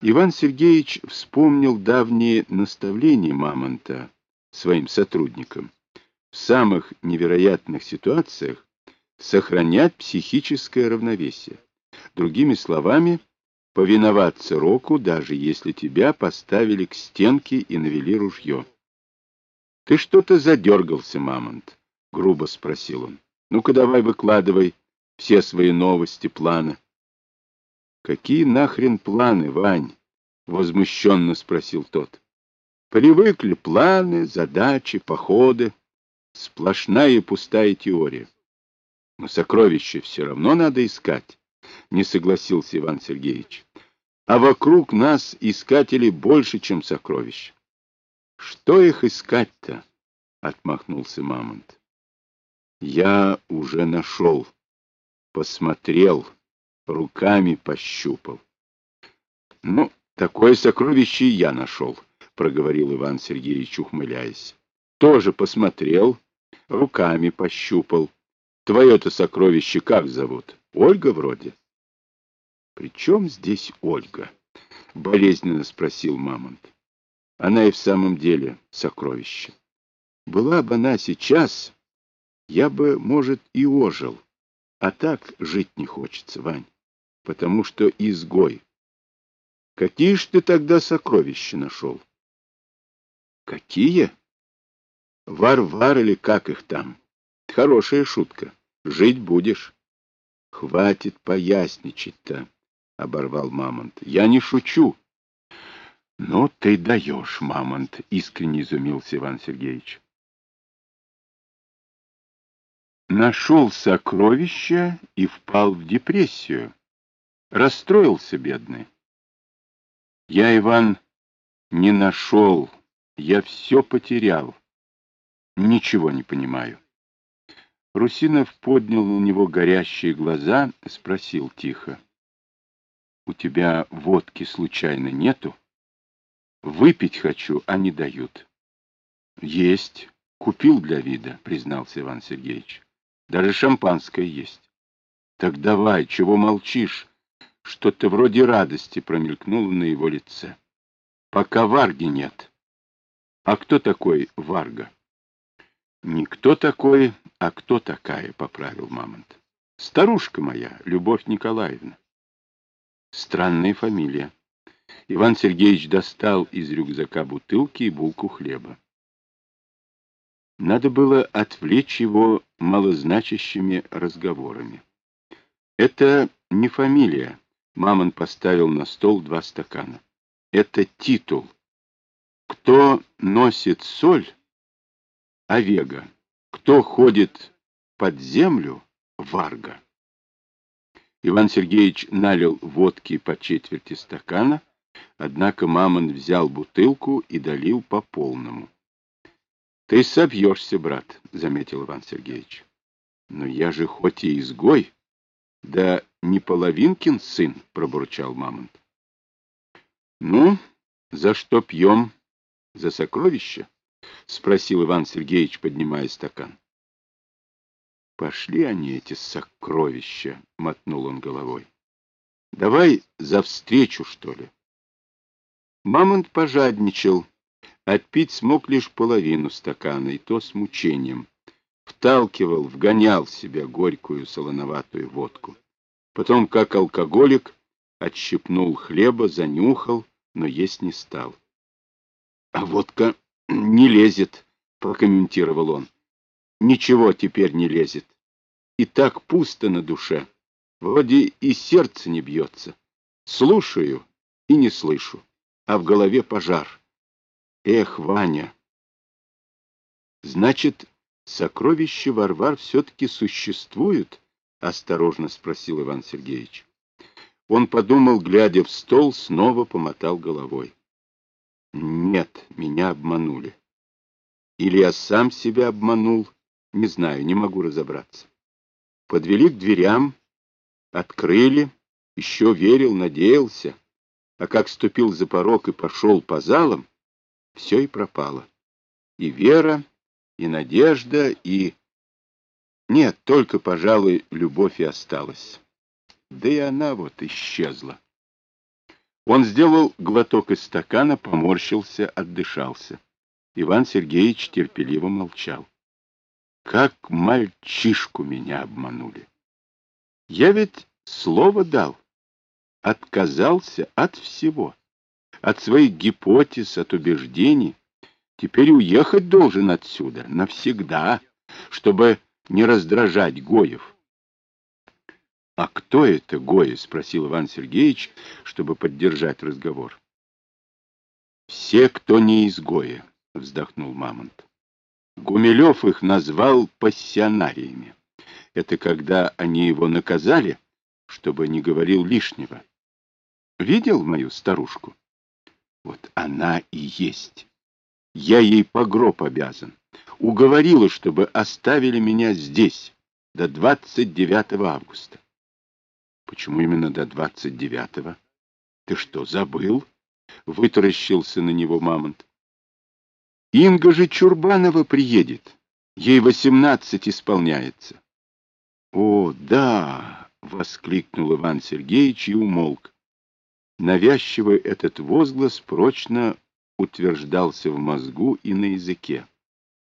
Иван Сергеевич вспомнил давние наставления Мамонта своим сотрудникам. В самых невероятных ситуациях сохранять психическое равновесие. Другими словами, повиноваться Року, даже если тебя поставили к стенке и навели ружье. — Ты что-то задергался, Мамонт? — грубо спросил он. — Ну-ка давай выкладывай все свои новости, планы. Какие нахрен планы, Вань? Возмущенно спросил тот. Привыкли планы, задачи, походы. Сплошная пустая теория. Но сокровища все равно надо искать, не согласился Иван Сергеевич. А вокруг нас искателей больше, чем сокровищ. Что их искать-то? Отмахнулся Мамонт. Я уже нашел, посмотрел руками пощупал. — Ну, такое сокровище и я нашел, — проговорил Иван Сергеевич, ухмыляясь. — Тоже посмотрел, руками пощупал. Твое-то сокровище как зовут? Ольга вроде? — При чем здесь Ольга? — болезненно спросил Мамонт. — Она и в самом деле сокровище. Была бы она сейчас, я бы, может, и ожил. А так жить не хочется, Вань потому что изгой. Какие ж ты тогда сокровища нашел? Какие? Варвар или как их там? Хорошая шутка. Жить будешь. Хватит поясничать-то, — оборвал Мамонт. Я не шучу. Ну, ты даешь, Мамонт, — искренне изумился Иван Сергеевич. Нашел сокровища и впал в депрессию. Расстроился бедный. Я, Иван, не нашел, я все потерял. Ничего не понимаю. Русинов поднял на него горящие глаза, спросил тихо. — У тебя водки случайно нету? Выпить хочу, а не дают. — Есть. Купил для вида, признался Иван Сергеевич. Даже шампанское есть. — Так давай, чего молчишь? Что-то вроде радости промелькнуло на его лице. Пока Варги нет. А кто такой Варга? Не кто такой, а кто такая, поправил Мамонт. Старушка моя, Любовь Николаевна. Странная фамилия. Иван Сергеевич достал из рюкзака бутылки и булку хлеба. Надо было отвлечь его малозначащими разговорами. Это не фамилия, Мамон поставил на стол два стакана. Это титул. Кто носит соль? Овега. Кто ходит под землю? Варга. Иван Сергеевич налил водки по четверти стакана, однако Мамон взял бутылку и долил по полному. — Ты собьешься, брат, — заметил Иван Сергеевич. — Но я же хоть и изгой, да не половинкин сын, — пробурчал Мамонт. — Ну, за что пьем? За сокровища? — спросил Иван Сергеевич, поднимая стакан. — Пошли они, эти сокровища, — мотнул он головой. — Давай за встречу, что ли? Мамонт пожадничал. Отпить смог лишь половину стакана, и то с мучением. Вталкивал, вгонял в себя горькую солоноватую водку. Потом, как алкоголик, отщипнул хлеба, занюхал, но есть не стал. — А водка не лезет, — прокомментировал он. — Ничего теперь не лезет. И так пусто на душе. Вроде и сердце не бьется. Слушаю и не слышу, а в голове пожар. Эх, Ваня! Значит, сокровища Варвар все-таки существуют? — осторожно спросил Иван Сергеевич. Он подумал, глядя в стол, снова помотал головой. Нет, меня обманули. Или я сам себя обманул, не знаю, не могу разобраться. Подвели к дверям, открыли, еще верил, надеялся, а как ступил за порог и пошел по залам, все и пропало. И вера, и надежда, и нет, только, пожалуй, любовь и осталась. Да и она вот исчезла. Он сделал глоток из стакана, поморщился, отдышался. Иван Сергеевич терпеливо молчал. Как мальчишку меня обманули. Я ведь слово дал. Отказался от всего. От своих гипотез, от убеждений. Теперь уехать должен отсюда навсегда, чтобы не раздражать Гоев. — А кто это Гои? — спросил Иван Сергеевич, чтобы поддержать разговор. — Все, кто не изгои, — вздохнул Мамонт. Гумилев их назвал пассионариями. Это когда они его наказали, чтобы не говорил лишнего. Видел мою старушку? Вот она и есть. Я ей по гроб обязан. Уговорила, чтобы оставили меня здесь до 29 августа. Почему именно до 29-го? Ты что, забыл? Вытаращился на него Мамонт. Инга же Чурбанова приедет. Ей восемнадцать исполняется. О, да! — воскликнул Иван Сергеевич и умолк. Навязчивый этот возглас прочно утверждался в мозгу и на языке.